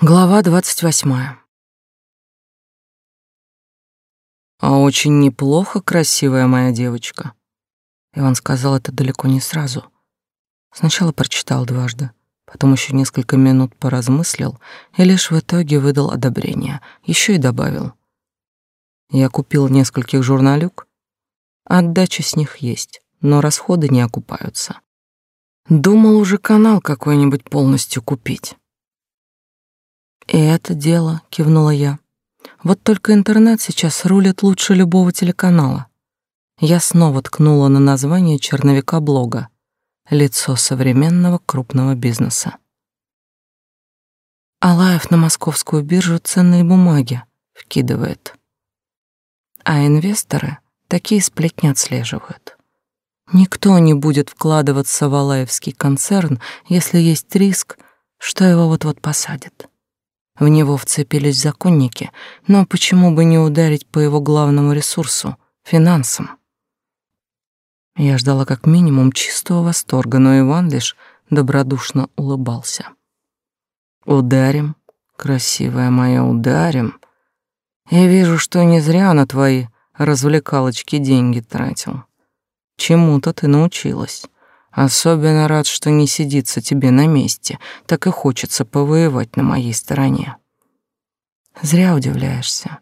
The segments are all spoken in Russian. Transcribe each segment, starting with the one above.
Глава двадцать восьмая. А очень неплохо, красивая моя девочка. Иван сказал это далеко не сразу. Сначала прочитал дважды, потом еще несколько минут поразмыслил и лишь в итоге выдал одобрение, еще и добавил: "Я купил нескольких журналюк, отдача с них есть, но расходы не окупаются. Думал уже канал какой-нибудь полностью купить". «И это дело», — кивнула я. «Вот только интернет сейчас рулит лучше любого телеканала». Я снова ткнула на название черновика блога «Лицо современного крупного бизнеса». Алаев на московскую биржу ценные бумаги вкидывает. А инвесторы такие сплетни отслеживают. Никто не будет вкладываться в Алаевский концерн, если есть риск, что его вот-вот посадят. В него вцепились законники, но почему бы не ударить по его главному ресурсу — финансам? Я ждала как минимум чистого восторга, но Иван лишь добродушно улыбался. «Ударим, красивая моя, ударим. Я вижу, что не зря на твои развлекалочки деньги тратил. Чему-то ты научилась». Особенно рад, что не сидится тебе на месте, так и хочется повоевать на моей стороне. Зря удивляешься.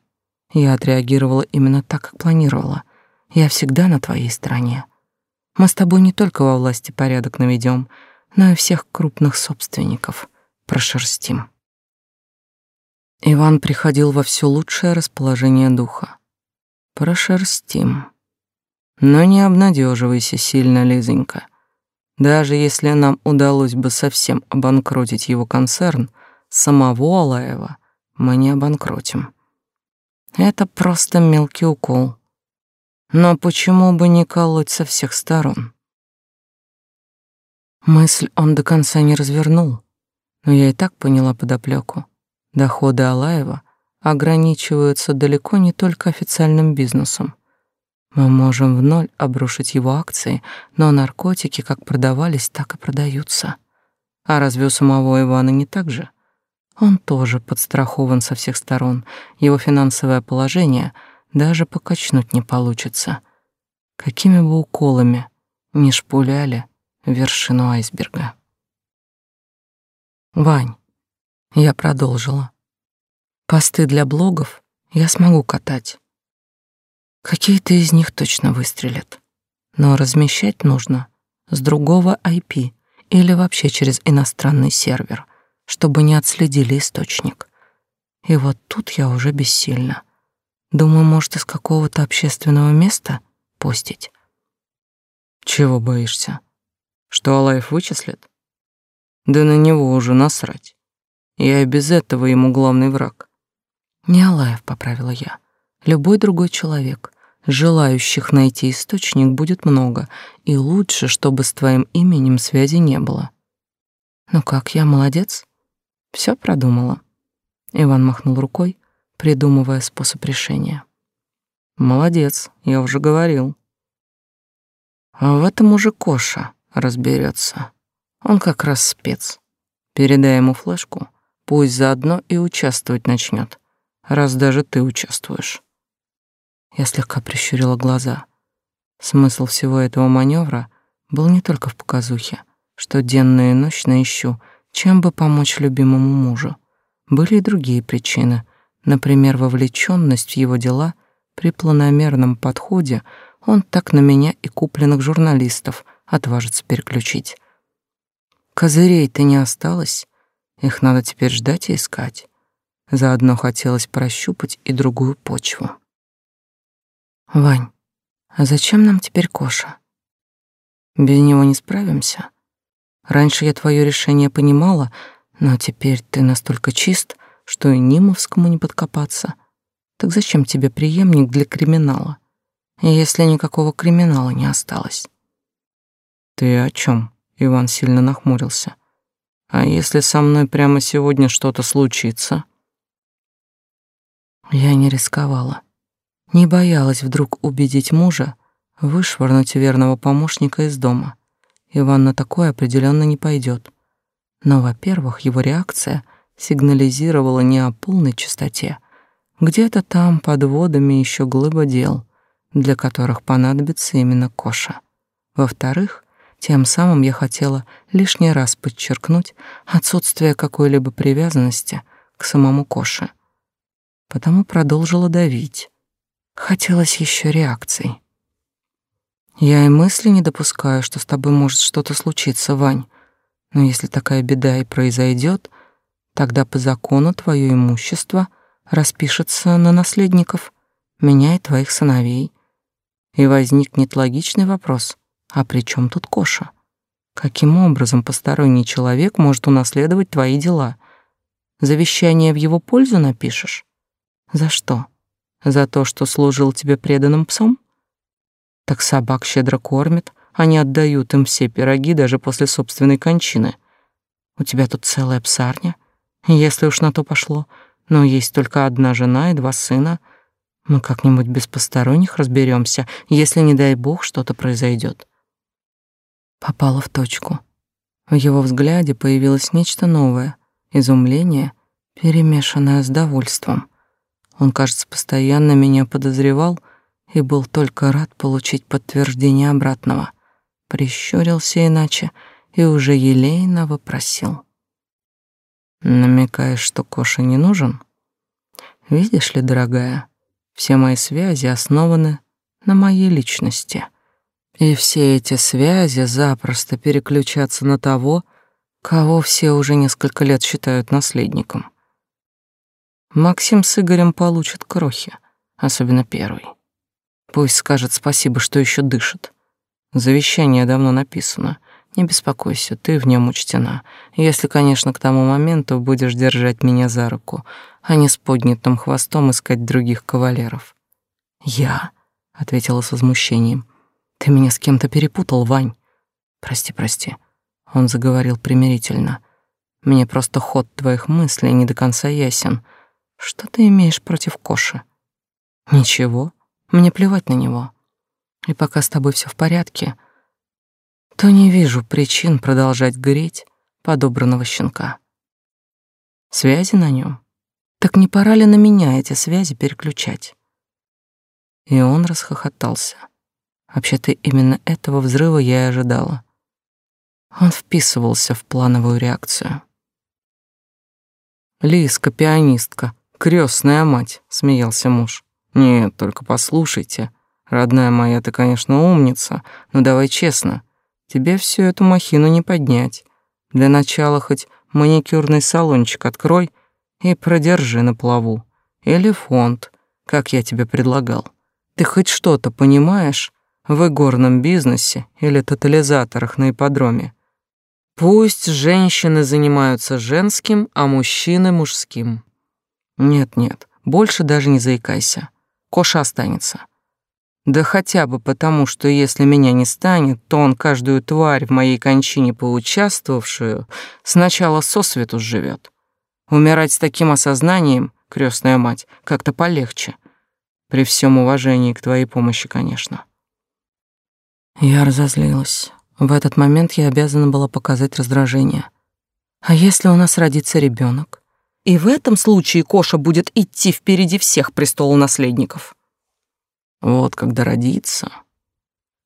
Я отреагировала именно так, как планировала. Я всегда на твоей стороне. Мы с тобой не только во власти порядок наведем, но и всех крупных собственников прошерстим. Иван приходил во все лучшее расположение духа. Прошерстим. Но не обнадеживайся сильно, Лизонька. Даже если нам удалось бы совсем обанкротить его концерн, самого Алаева мы не обанкротим. Это просто мелкий укол. Но почему бы не колоть со всех сторон? Мысль он до конца не развернул, но я и так поняла подоплеку. Доходы Алаева ограничиваются далеко не только официальным бизнесом. Мы можем в ноль обрушить его акции, но наркотики как продавались, так и продаются. А разве у самого Ивана не так же? Он тоже подстрахован со всех сторон. Его финансовое положение даже покачнуть не получится. Какими бы уколами не шпуляли вершину айсберга. Вань, я продолжила. Посты для блогов я смогу катать. Какие-то из них точно выстрелят. Но размещать нужно с другого IP или вообще через иностранный сервер, чтобы не отследили источник. И вот тут я уже бессильна. Думаю, может, из какого-то общественного места постить. Чего боишься? Что Алаев вычислит? Да на него уже насрать. Я и без этого ему главный враг. Не Алаев, поправила я любой другой человек. Желающих найти источник будет много, и лучше, чтобы с твоим именем связи не было. Ну как, я молодец? Все продумала. Иван махнул рукой, придумывая способ решения. Молодец, я уже говорил. А в этом уже Коша разберется. Он как раз спец. Передай ему флешку, пусть заодно и участвовать начнет, раз даже ты участвуешь. Я слегка прищурила глаза. Смысл всего этого маневра был не только в показухе, что денно и ночно ищу, чем бы помочь любимому мужу. Были и другие причины, например, вовлеченность в его дела при планомерном подходе он так на меня и купленных журналистов отважится переключить. Козырей-то не осталось, их надо теперь ждать и искать. Заодно хотелось прощупать и другую почву. Вань, а зачем нам теперь Коша? Без него не справимся. Раньше я твое решение понимала, но теперь ты настолько чист, что и Нимовскому не подкопаться. Так зачем тебе преемник для криминала, если никакого криминала не осталось? Ты о чем? Иван сильно нахмурился. А если со мной прямо сегодня что-то случится? Я не рисковала. Не боялась вдруг убедить мужа вышвырнуть верного помощника из дома. Иван на такое определенно не пойдет. Но, во-первых, его реакция сигнализировало не о полной чистоте. Где-то там под водами еще глыба дел, для которых понадобится именно Коша. Во-вторых, тем самым я хотела лишний раз подчеркнуть отсутствие какой-либо привязанности к самому Коше. Потому продолжила давить. Хотелось еще реакций. Я и мысли не допускаю, что с тобой может что-то случиться, Вань. Но если такая беда и произойдет, тогда по закону твое имущество распишется на наследников, меня и твоих сыновей. И возникнет логичный вопрос, а при чем тут Коша? Каким образом посторонний человек может унаследовать твои дела? Завещание в его пользу напишешь? За что? За то, что служил тебе преданным псом? Так собак щедро кормят, они отдают им все пироги даже после собственной кончины. У тебя тут целая псарня, если уж на то пошло, но есть только одна жена и два сына. Мы как-нибудь без посторонних разберемся, если, не дай бог, что-то произойдет. Попала в точку. В его взгляде появилось нечто новое, изумление, перемешанное с довольством. Он, кажется, постоянно меня подозревал и был только рад получить подтверждение обратного. Прищурился иначе и уже елейно вопросил. «Намекаешь, что Коша не нужен? Видишь ли, дорогая, все мои связи основаны на моей личности». И все эти связи запросто переключатся на того, кого все уже несколько лет считают наследником. Максим с Игорем получат крохи, особенно первый. Пусть скажет спасибо, что еще дышит. Завещание давно написано. Не беспокойся, ты в нем учтена. Если, конечно, к тому моменту будешь держать меня за руку, а не с поднятым хвостом искать других кавалеров. Я, ответила с возмущением. Ты меня с кем-то перепутал, Вань. Прости, прости. Он заговорил примирительно. Мне просто ход твоих мыслей не до конца ясен. Что ты имеешь против Коши? Ничего. Мне плевать на него. И пока с тобой все в порядке, то не вижу причин продолжать греть подобранного щенка. Связи на нем. Так не пора ли на меня эти связи переключать? И он расхохотался. Вообще-то именно этого взрыва я и ожидала. Он вписывался в плановую реакцию. «Лиска, пианистка, крестная мать», — смеялся муж. «Нет, только послушайте. Родная моя, ты, конечно, умница, но давай честно, тебе всю эту махину не поднять. Для начала хоть маникюрный салончик открой и продержи на плаву. Или фонд, как я тебе предлагал. Ты хоть что-то понимаешь в игорном бизнесе или тотализаторах на ипподроме. Пусть женщины занимаются женским, а мужчины мужским. Нет-нет, больше даже не заикайся. Коша останется. Да хотя бы потому, что если меня не станет, то он каждую тварь в моей кончине поучаствовавшую сначала сосвету сживет. Умирать с таким осознанием, крестная мать, как-то полегче. При всем уважении к твоей помощи, конечно. Я разозлилась. В этот момент я обязана была показать раздражение. А если у нас родится ребенок? И в этом случае Коша будет идти впереди всех престолонаследников. Вот когда родится,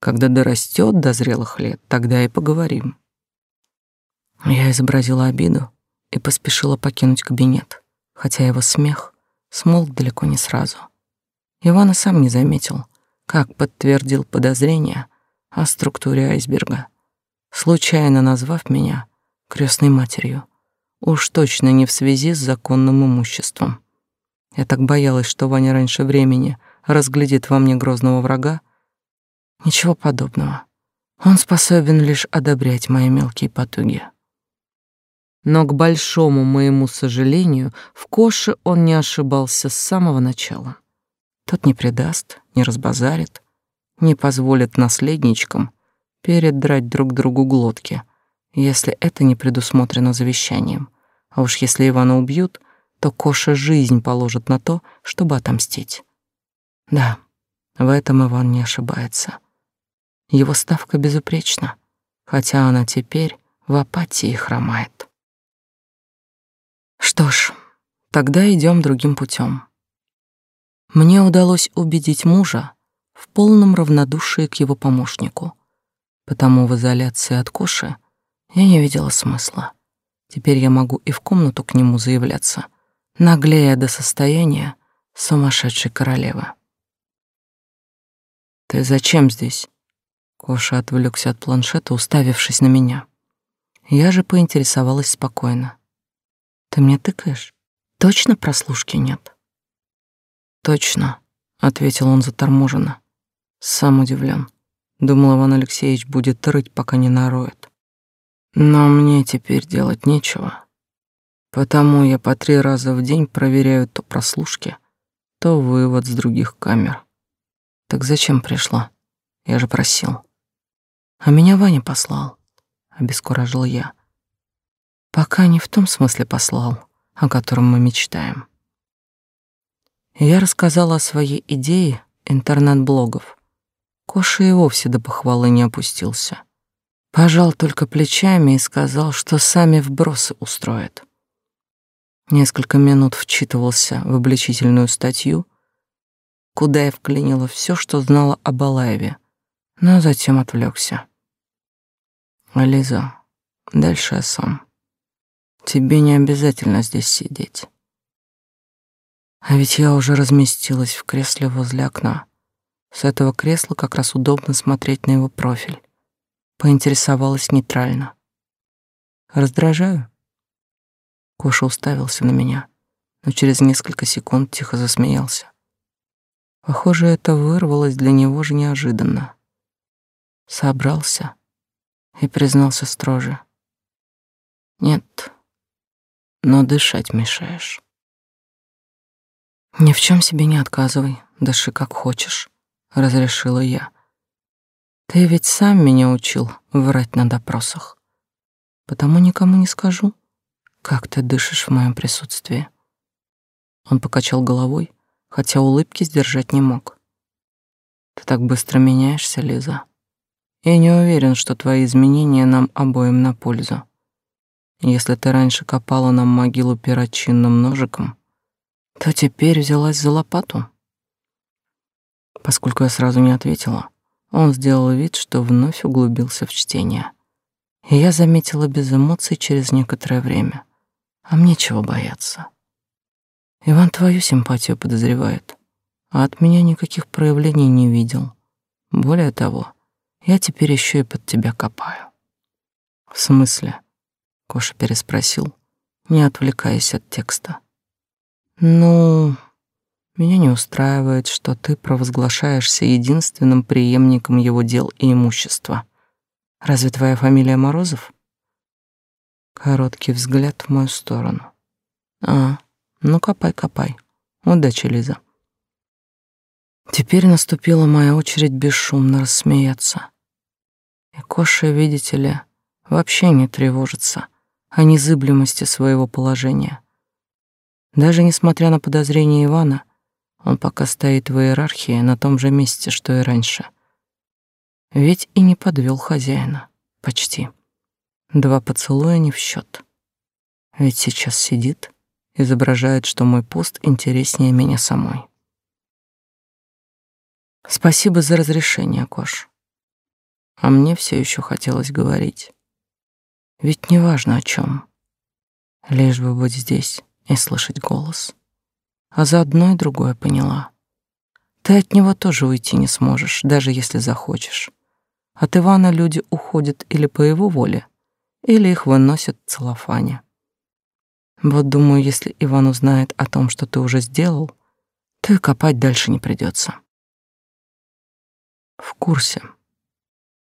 когда дорастет до зрелых лет, тогда и поговорим. Я изобразила обиду и поспешила покинуть кабинет, хотя его смех смолк далеко не сразу. Иван и сам не заметил, как подтвердил подозрение — о структуре айсберга, случайно назвав меня крестной матерью, уж точно не в связи с законным имуществом. Я так боялась, что Ваня раньше времени разглядит во мне грозного врага. Ничего подобного. Он способен лишь одобрять мои мелкие потуги. Но, к большому моему сожалению, в Коше он не ошибался с самого начала. Тот не предаст, не разбазарит, не позволят наследничкам передрать друг другу глотки, если это не предусмотрено завещанием. А уж если Ивана убьют, то Коша жизнь положит на то, чтобы отомстить. Да, в этом Иван не ошибается. Его ставка безупречна, хотя она теперь в апатии хромает. Что ж, тогда идем другим путем. Мне удалось убедить мужа в полном равнодушии к его помощнику, потому в изоляции от Коши я не видела смысла. Теперь я могу и в комнату к нему заявляться, наглея до состояния сумасшедшей королевы. «Ты зачем здесь?» Коша отвлекся от планшета, уставившись на меня. Я же поинтересовалась спокойно. «Ты мне тыкаешь? Точно прослушки нет?» «Точно», — ответил он заторможенно. Сам удивлен. Думал, Иван Алексеевич будет рыть, пока не нароет. Но мне теперь делать нечего. Потому я по три раза в день проверяю то прослушки, то вывод с других камер. Так зачем пришла? Я же просил. А меня Ваня послал, обескуражил я. Пока не в том смысле послал, о котором мы мечтаем. Я рассказала о своей идее интернет-блогов. Коша и вовсе до похвалы не опустился. Пожал только плечами и сказал, что сами вбросы устроят. Несколько минут вчитывался в обличительную статью, куда я вклинила все, что знала о Балаеве, но затем отвлекся. Лиза, дальше я сам. Тебе не обязательно здесь сидеть. А ведь я уже разместилась в кресле возле окна. С этого кресла как раз удобно смотреть на его профиль поинтересовалась нейтрально. Раздражаю? Коша уставился на меня, но через несколько секунд тихо засмеялся. Похоже, это вырвалось для него же неожиданно. Собрался и признался строже. Нет, но дышать мешаешь. Ни в чем себе не отказывай, дыши как хочешь, разрешила я. Ты ведь сам меня учил врать на допросах. Потому никому не скажу, как ты дышишь в моем присутствии. Он покачал головой, хотя улыбки сдержать не мог. Ты так быстро меняешься, Лиза. Я не уверен, что твои изменения нам обоим на пользу. Если ты раньше копала нам могилу перочинным ножиком, то теперь взялась за лопату. Поскольку я сразу не ответила, он сделал вид, что вновь углубился в чтение. И я заметила без эмоций через некоторое время. А мне чего бояться? Иван твою симпатию подозревает, а от меня никаких проявлений не видел. Более того, я теперь еще и под тебя копаю. В смысле? Коша переспросил, не отвлекаясь от текста. Ну, меня не устраивает, что ты провозглашаешься единственным преемником его дел и имущества. Разве твоя фамилия Морозов? Короткий взгляд в мою сторону. А, ну копай, копай. Удачи, Лиза. Теперь наступила моя очередь бесшумно рассмеяться. И Коша, видите ли, вообще не тревожится о незыблемости своего положения. Даже несмотря на подозрения Ивана, он пока стоит в иерархии на том же месте, что и раньше. Ведь и не подвел хозяина. Почти. Два поцелуя не в счет. Ведь сейчас сидит, изображает, что мой пост интереснее меня самой. Спасибо за разрешение, Кош. А мне все еще хотелось говорить. Ведь неважно о чем, лишь бы быть здесь и слышать голос а заодно и другое поняла. Ты от него тоже уйти не сможешь, даже если захочешь. От Ивана люди уходят или по его воле, или их выносят целлофане. Вот думаю, если Иван узнает о том, что ты уже сделал, то и копать дальше не придется. В курсе.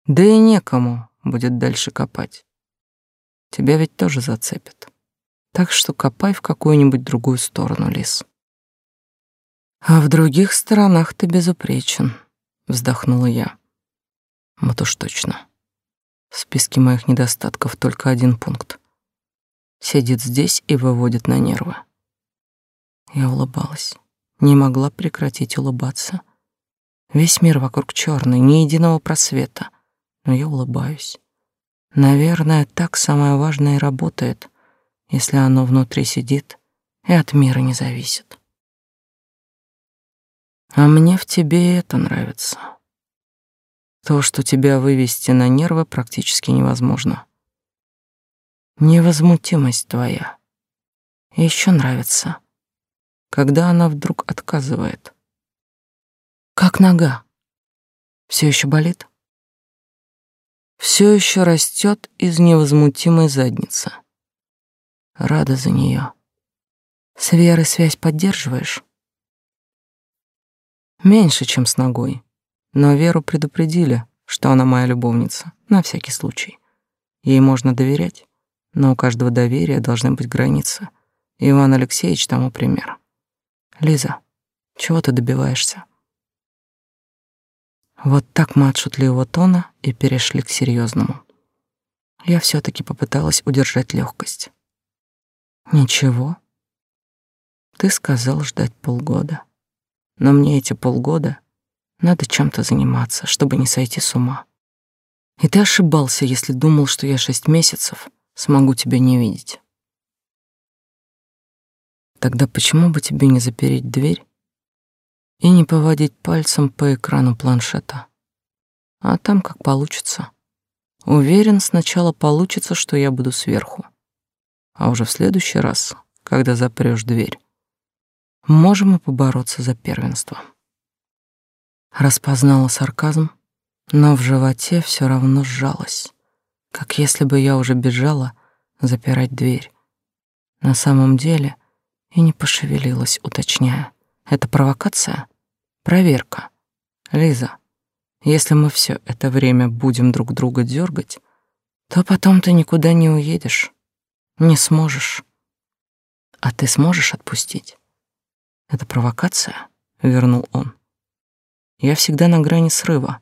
Да и некому будет дальше копать. Тебя ведь тоже зацепят. Так что копай в какую-нибудь другую сторону, Лис. А в других сторонах ты безупречен, вздохнула я. Вот уж точно. В списке моих недостатков только один пункт. Сидит здесь и выводит на нервы. Я улыбалась, не могла прекратить улыбаться. Весь мир вокруг черный, ни единого просвета, но я улыбаюсь. Наверное, так самое важное и работает. если оно внутри сидит и от мира не зависит. А мне в тебе это нравится. То, что тебя вывести на нервы, практически невозможно. Невозмутимость твоя. Еще нравится, когда она вдруг отказывает. Как нога. Все еще болит? Все еще растет из невозмутимой задницы. Рада за нее. С Верой связь поддерживаешь? Меньше, чем с ногой. Но Веру предупредили, что она моя любовница, на всякий случай. Ей можно доверять, но у каждого доверия должны быть границы. Иван Алексеевич тому пример. Лиза, чего ты добиваешься? Вот так мы от шутливого тона и перешли к серьезному. Я все таки попыталась удержать легкость. Ничего. Ты сказал ждать полгода. Но мне эти полгода надо чем-то заниматься, чтобы не сойти с ума. И ты ошибался, если думал, что я шесть месяцев смогу тебя не видеть. Тогда почему бы тебе не запереть дверь и не поводить пальцем по экрану планшета? А там как получится. Уверен, сначала получится, что я буду сверху. А уже в следующий раз, когда запрёшь дверь, можем и побороться за первенство. Распознала сарказм, но в животе все равно сжалось, как если бы я уже бежала запирать дверь. На самом деле и не пошевелилась, уточняя. Это провокация? Проверка. Лиза, если мы все это время будем друг друга дергать, то потом ты никуда не уедешь, не сможешь. А ты сможешь отпустить? Это провокация? Вернул он. Я всегда на грани срыва,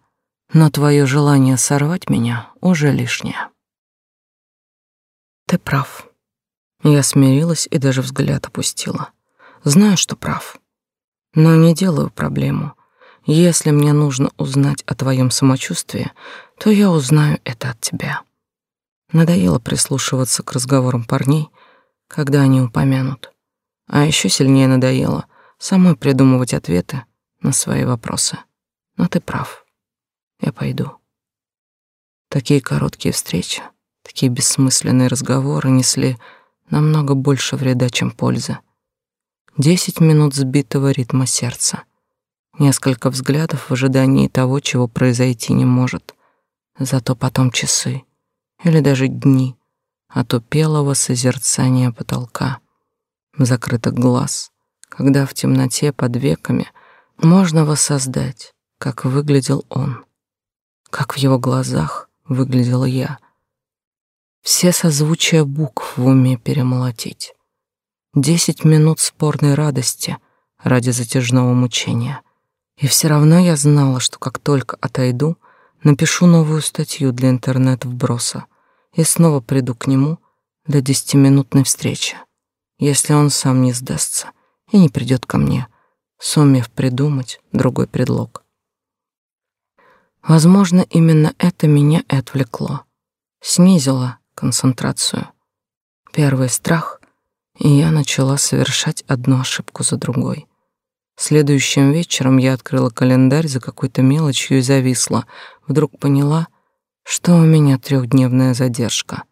но твое желание сорвать меня уже лишнее. Ты прав. Я смирилась и даже взгляд опустила. Знаю, что прав. Но не делаю проблему. Если мне нужно узнать о твоем самочувствии, то я узнаю это от тебя. Надоело прислушиваться к разговорам парней, когда они упомянут. А еще сильнее надоело самой придумывать ответы на свои вопросы. Но ты прав. Я пойду. Такие короткие встречи, такие бессмысленные разговоры несли намного больше вреда, чем пользы. Десять минут сбитого ритма сердца. Несколько взглядов в ожидании того, чего произойти не может. Зато потом часы или даже дни отупелого созерцания потолка, закрытых глаз, когда в темноте под веками можно воссоздать, как выглядел он, как в его глазах выглядела я. Все созвучия букв в уме перемолотить. Десять минут спорной радости ради затяжного мучения. И все равно я знала, что как только отойду, напишу новую статью для интернет-вброса и снова приду к нему для десятиминутной встречи, если он сам не сдастся и не придет ко мне, сумев придумать другой предлог. Возможно, именно это меня и отвлекло, снизило концентрацию. Первый страх, и я начала совершать одну ошибку за другой. Следующим вечером я открыла календарь за какой-то мелочью и зависла. Вдруг поняла, что у меня трехдневная задержка.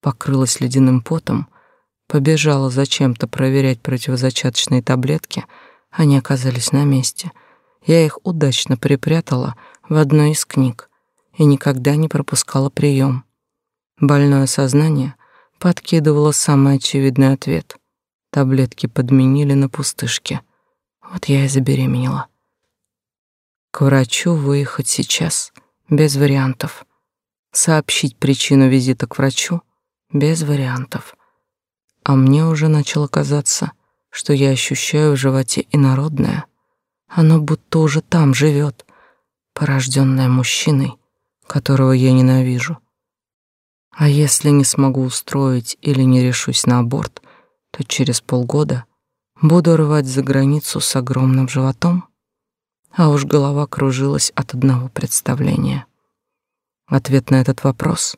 Покрылась ледяным потом, Побежала зачем-то проверять противозачаточные таблетки, они оказались на месте. Я их удачно припрятала в одной из книг и никогда не пропускала прием. Больное сознание подкидывало самый очевидный ответ. Таблетки подменили на пустышки. Вот я и забеременела. К врачу выехать сейчас без вариантов. Сообщить причину визита к врачу без вариантов а мне уже начало казаться, что я ощущаю в животе инородное. Оно будто уже там живет, порожденное мужчиной, которого я ненавижу. А если не смогу устроить или не решусь на аборт, то через полгода буду рвать за границу с огромным животом. А уж голова кружилась от одного представления. Ответ на этот вопрос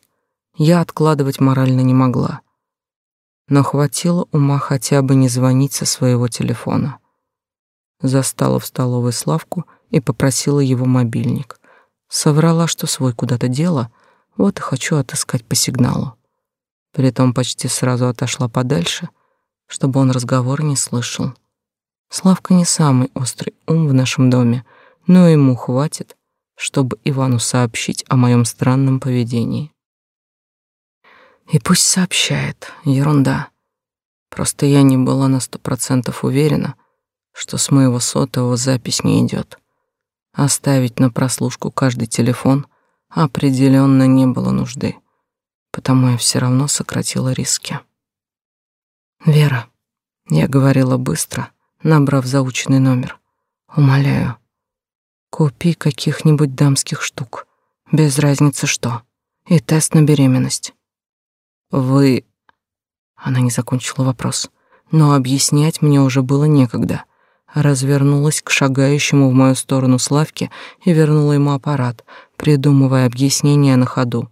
я откладывать морально не могла. Но хватило ума хотя бы не звонить со своего телефона. Застала в столовой Славку и попросила его мобильник. Соврала, что свой куда-то дела, вот и хочу отыскать по сигналу. Притом почти сразу отошла подальше, чтобы он разговор не слышал. Славка не самый острый ум в нашем доме, но ему хватит, чтобы Ивану сообщить о моем странном поведении. И пусть сообщает, ерунда. Просто я не была на сто процентов уверена, что с моего сотового запись не идет. Оставить на прослушку каждый телефон определенно не было нужды, потому я все равно сократила риски. Вера, я говорила быстро, набрав заученный номер. Умоляю, купи каких-нибудь дамских штук, без разницы что, и тест на беременность. Вы... Она не закончила вопрос, но объяснять мне уже было некогда. Развернулась к шагающему в мою сторону Славке и вернула ему аппарат, придумывая объяснение на ходу.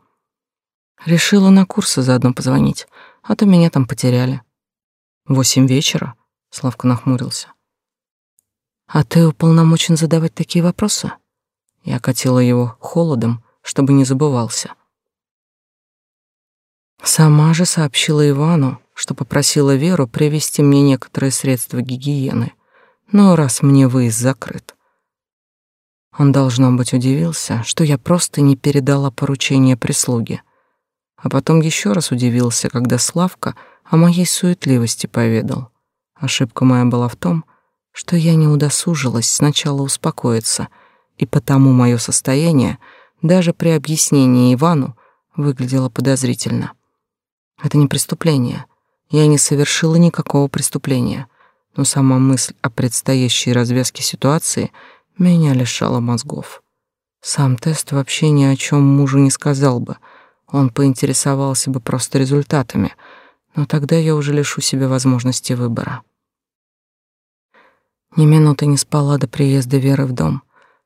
Решила на курсы заодно позвонить, а то меня там потеряли. Восемь вечера? Славка нахмурился. А ты уполномочен задавать такие вопросы? Я катила его холодом, чтобы не забывался. Сама же сообщила Ивану, что попросила Веру привезти мне некоторые средства гигиены. Но раз мне выезд закрыт, он, должно быть, удивился, что я просто не передала поручение прислуге. А потом еще раз удивился, когда Славка о моей суетливости поведал. Ошибка моя была в том, что я не удосужилась сначала успокоиться, и потому мое состояние даже при объяснении Ивану выглядело подозрительно. Это не преступление. Я не совершила никакого преступления. Но сама мысль о предстоящей развязке ситуации меня лишала мозгов. Сам тест вообще ни о чем мужу не сказал бы. Он поинтересовался бы просто результатами, но тогда я уже лишу себя возможности выбора. Ни минуты не спала до приезда Веры в дом.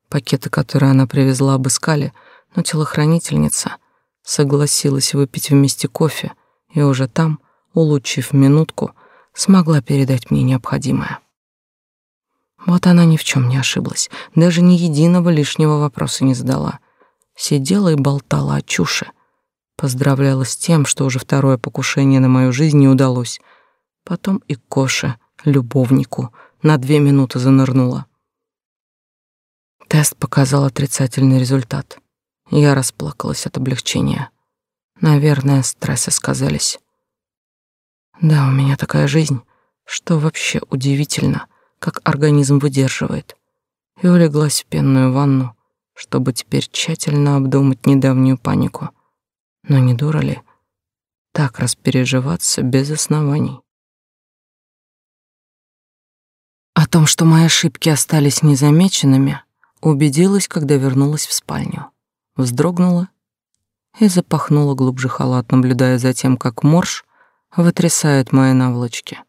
Пакеты, которые она привезла, обыскали, но телохранительница согласилась выпить вместе кофе и уже там, улучшив минутку, смогла передать мне необходимое. Вот она ни в чем не ошиблась, даже ни единого лишнего вопроса не задала. Сидела и болтала о чуше. Поздравляла с тем, что уже второе покушение на мою жизнь не удалось. Потом и Коше, любовнику, на две минуты занырнула. Тест показал отрицательный результат. Я расплакалась от облегчения. Наверное, стрессы сказались. Да, у меня такая жизнь, что вообще удивительно, как организм выдерживает. И улеглась в пенную ванну, чтобы теперь тщательно обдумать недавнюю панику. Но не дура ли? Так распереживаться без оснований. О том, что мои ошибки остались незамеченными, убедилась, когда вернулась в спальню. Вздрогнула и запахнула глубже халат, наблюдая за тем, как морж вытрясает мои наволочки.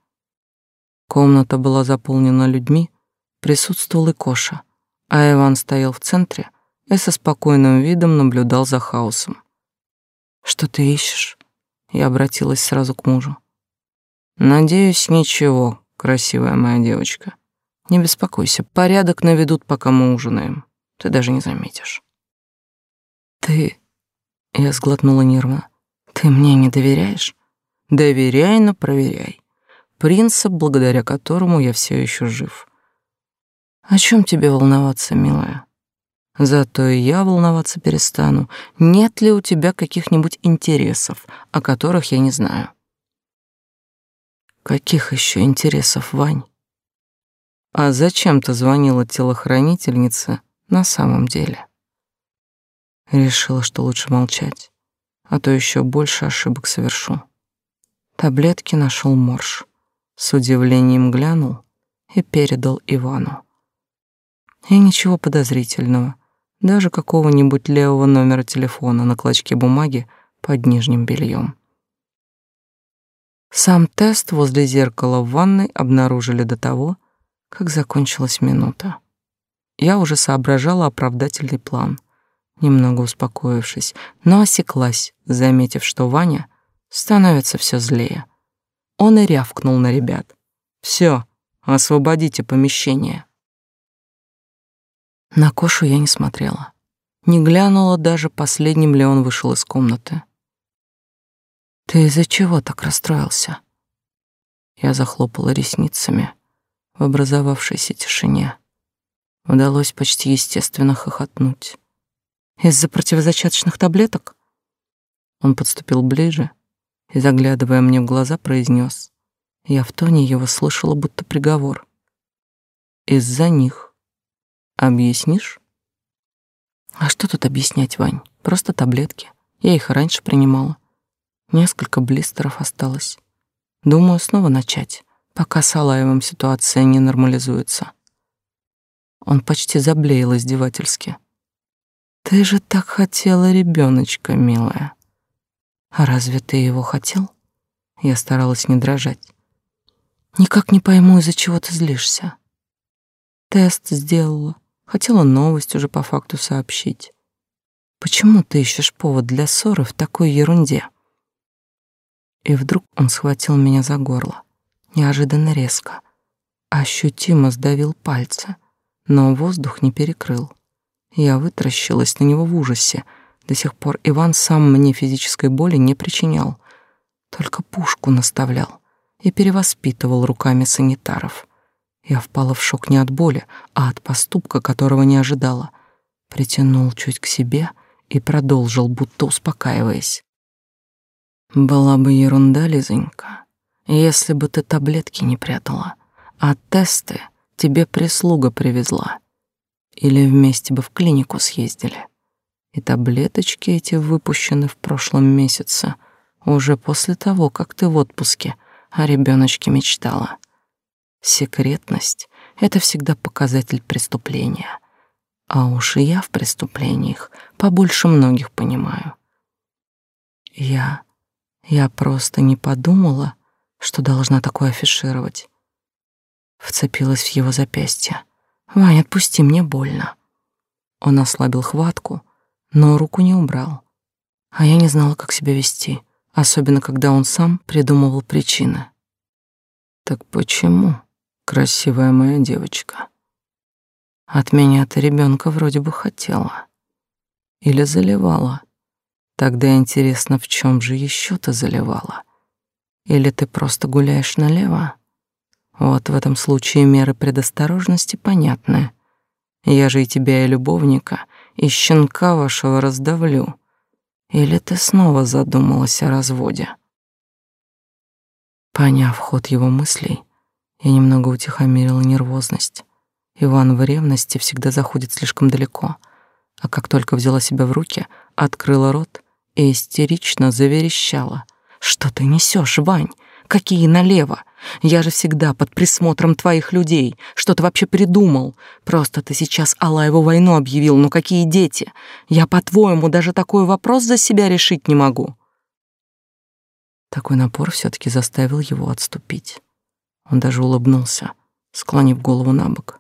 Комната была заполнена людьми, присутствовал и Коша, а Иван стоял в центре и со спокойным видом наблюдал за хаосом. «Что ты ищешь?» Я обратилась сразу к мужу. «Надеюсь, ничего, красивая моя девочка. Не беспокойся, порядок наведут, пока мы ужинаем. Ты даже не заметишь». «Ты я сглотнула нервно. Ты мне не доверяешь? Доверяй, но проверяй. Принцип, благодаря которому я все еще жив. О чем тебе волноваться, милая? Зато и я волноваться перестану. Нет ли у тебя каких-нибудь интересов, о которых я не знаю? Каких еще интересов, Вань? А зачем ты звонила телохранительнице на самом деле? Решила, что лучше молчать, а то еще больше ошибок совершу. Таблетки нашел Морж. С удивлением глянул и передал Ивану. И ничего подозрительного, даже какого-нибудь левого номера телефона на клочке бумаги под нижним бельем. Сам тест возле зеркала в ванной обнаружили до того, как закончилась минута. Я уже соображала оправдательный план — немного успокоившись, но осеклась, заметив, что Ваня становится все злее. он и рявкнул на ребят. «Все, освободите помещение». На Кошу я не смотрела. Не глянула даже, последним ли он вышел из комнаты. «Ты из-за чего так расстроился?» Я захлопала ресницами в образовавшейся тишине. Удалось почти естественно хохотнуть. «Из-за противозачаточных таблеток?» Он подступил ближе и, заглядывая мне в глаза, произнес. Я в тоне его слышала, будто приговор. «Из-за них. Объяснишь?» «А что тут объяснять, Вань? Просто таблетки. Я их раньше принимала. Несколько блистеров осталось. Думаю, снова начать, пока с Алаевым ситуация не нормализуется». Он почти заблеял издевательски. «Ты же так хотела ребеночка, милая. А разве ты его хотел? Я старалась не дрожать. Никак не пойму, из-за чего ты злишься. Тест сделала. Хотела новость уже по факту сообщить. Почему ты ищешь повод для ссоры в такой ерунде? И вдруг он схватил меня за горло, неожиданно резко, ощутимо сдавил пальцы, но воздух не перекрыл. Я вытращилась на него в ужасе, до сих пор Иван сам мне физической боли не причинял, только пушку наставлял и перевоспитывал руками санитаров. Я впала в шок не от боли, а от поступка, которого не ожидала. Притянул чуть к себе и продолжил, будто успокаиваясь. Была бы ерунда, Лизонька, если бы ты таблетки не прятала, а тесты тебе прислуга привезла. Или вместе бы в клинику съездили. И таблеточки эти выпущены в прошлом месяце, уже после того, как ты в отпуске о ребеночке мечтала. Секретность — это всегда показатель преступления. А уж я в преступлениях побольше многих понимаю. Я... я просто не подумала, что должна такое афишировать. Вцепилась в его запястье. «Вань, отпусти, мне больно». Он ослабил хватку, но руку не убрал. А я не знала, как себя вести, особенно когда он сам придумывал причины. Так почему, красивая моя девочка? От меня ты ребенка вроде бы хотела. Или заливала. Тогда интересно, в чем же еще ты заливала? Или ты просто гуляешь налево? Вот в этом случае меры предосторожности понятны. Я же и тебя, и любовника и щенка вашего раздавлю. Или ты снова задумалась о разводе?» Поняв ход его мыслей, я немного утихомирила нервозность. Иван в ревности всегда заходит слишком далеко, а как только взяла себя в руки, открыла рот и истерично заверещала. «Что ты несешь, Вань? Какие налево? Я же всегда под присмотром твоих людей. Что ты вообще придумал? Просто ты сейчас Алаеву войну объявил. Ну какие дети? Я, по-твоему, даже такой вопрос за себя решить не могу. Такой напор все таки заставил его отступить. Он даже улыбнулся, склонив голову на бок.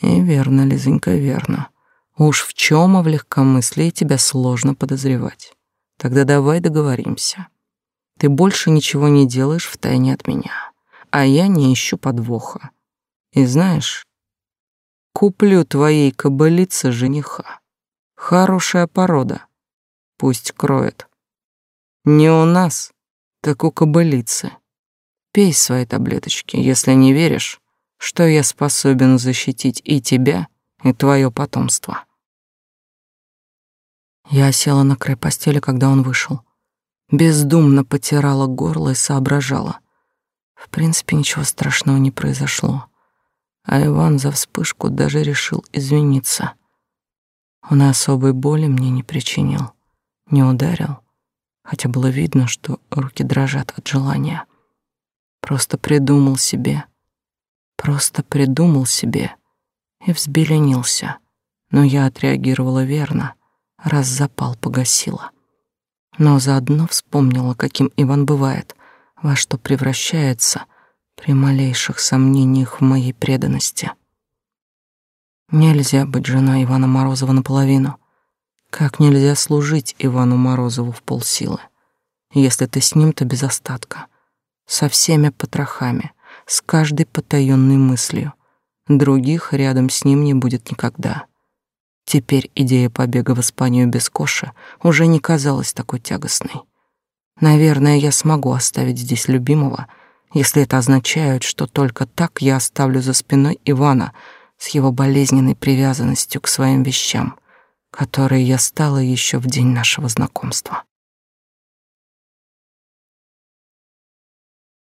И верно, Лизонька, верно. Уж в чем о в легкомыслии тебя сложно подозревать. Тогда давай договоримся. Ты больше ничего не делаешь в тайне от меня а я не ищу подвоха. И знаешь, куплю твоей кобылице жениха. Хорошая порода. Пусть кроет. Не у нас, так у кобылицы. Пей свои таблеточки, если не веришь, что я способен защитить и тебя, и твое потомство. Я села на край постели, когда он вышел. Бездумно потирала горло и соображала. В принципе, ничего страшного не произошло. А Иван за вспышку даже решил извиниться. Он особой боли мне не причинил, не ударил, хотя было видно, что руки дрожат от желания. Просто придумал себе, просто придумал себе и взбеленился. Но я отреагировала верно, раз запал погасила. Но заодно вспомнила, каким Иван бывает — во что превращается при малейших сомнениях в моей преданности. Нельзя быть женой Ивана Морозова наполовину, как нельзя служить Ивану Морозову в полсилы. Если ты с ним, то без остатка. со всеми потрохами, с каждой потаенной мыслью. Других рядом с ним не будет никогда. Теперь идея побега в Испанию без Коша уже не казалась такой тягостной. Наверное, я смогу оставить здесь любимого, если это означает, что только так я оставлю за спиной Ивана с его болезненной привязанностью к своим вещам, которые я стала еще в день нашего знакомства.